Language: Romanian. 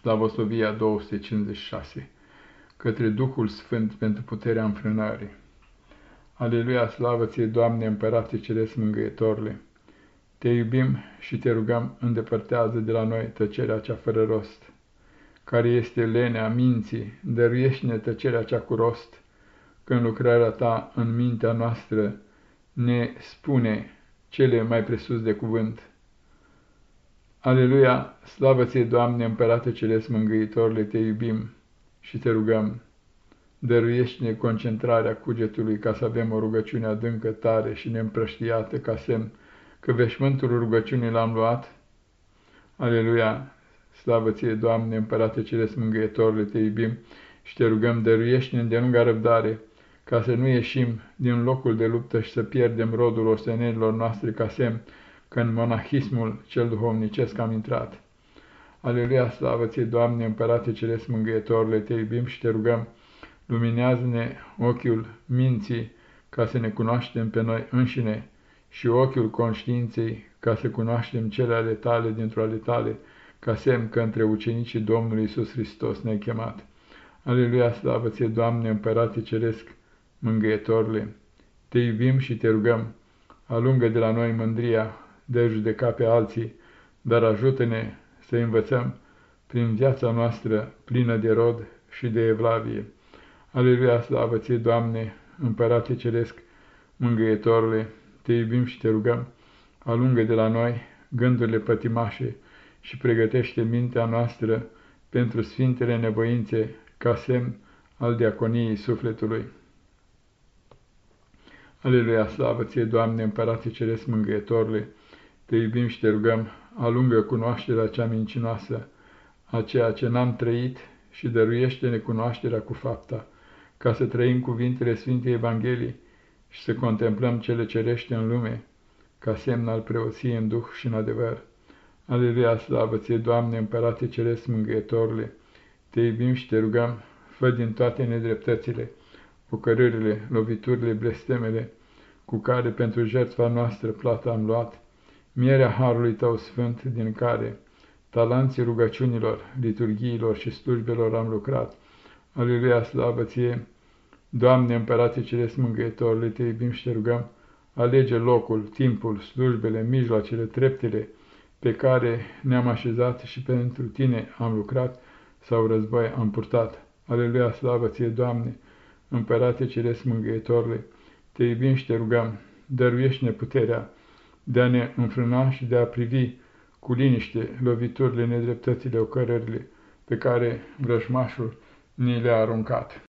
Slavosovia 256 Către Duhul Sfânt pentru puterea înfrânării. Aleluia, slavă ție, Doamne, Împărate Ceresc Mângâietorule! Te iubim și te rugăm, îndepărtează de la noi tăcerea cea fără rost, care este lenea minții, dăruiește-ne tăcerea cea cu rost, când lucrarea ta în mintea noastră ne spune cele mai presus de cuvânt. Aleluia, slavă ție, Doamne, Împărate Ceresc Mângâitorule, te iubim și te rugăm. Dăruiește-ne concentrarea cugetului ca să avem o rugăciune adâncă, tare și neîmprăștiată ca semn că veșmântul rugăciunii l-am luat. Aleluia, slavă ție, Doamne, Împărate Ceresc Mângâietorule, te iubim și te rugăm, dăruiește-ne îndelunga răbdare, ca să nu ieșim din locul de luptă și să pierdem rodul ostenelilor noastre ca semn că în monahismul cel duhovnicesc am intrat. Aleluia, slavă ție, Doamne, Împărate Ceresc Mângâietorule, te iubim și te rugăm, luminează-ne ochiul minții ca să ne cunoaștem pe noi înșine și ochiul conștiinței ca să cunoaștem cele ale tale dintr-o ale tale, ca semn că între ucenicii Domnului Isus Hristos ne-ai chemat. Aleluia, slavă ție, Doamne, Împărate Ceresc Mângâietorule, te iubim și te rugăm, alungă de la noi mândria de a judeca pe alții, dar ajută-ne să învățăm prin viața noastră plină de rod și de evlavie. Aleluia, slavă ție, Doamne, Împărate Ceresc, Mângâietorule, te iubim și te rugăm, alungă de la noi gândurile pătimașe și pregătește mintea noastră pentru sfintele nevoințe ca semn al diaconiei sufletului. Aleluia, slavă ție, Doamne, Împărate Ceresc Mângâietorule, te iubim și te rugăm, alungă cunoașterea cea mincinoasă, a ceea ce n-am trăit și dăruiește-ne cunoașterea cu fapta, ca să trăim cuvintele Sfintei Evangheliei și să contemplăm cele cerește în lume, ca semn al preoției în duh și în adevăr. Aleluia, slavă ție, Doamne, Împărate Ceresc Mângâietorule, te iubim și te rugăm, fă din toate nedreptățile, bucărârile, loviturile, blestemele, cu care pentru jertfa noastră plata am luat, mierea Harului Tău Sfânt, din care talanții rugăciunilor, liturghiilor și slujbelor am lucrat. Aleluia, slavă Ție! Doamne, Împărate Ceresc Mângâietorule, Te iubim și Te rugăm, alege locul, timpul, slujbele, mijloacele, treptele pe care ne-am așezat și pentru Tine am lucrat sau război am purtat. Aleluia, slavă Ție, Doamne, Împărate Ceresc Mângâietorule, Te iubim și Te rugăm, dăruiește-ne puterea, de a ne înfrâna și de a privi cu liniște loviturile, nedreptățile, ocărările pe care vrăjmașul ni le-a aruncat.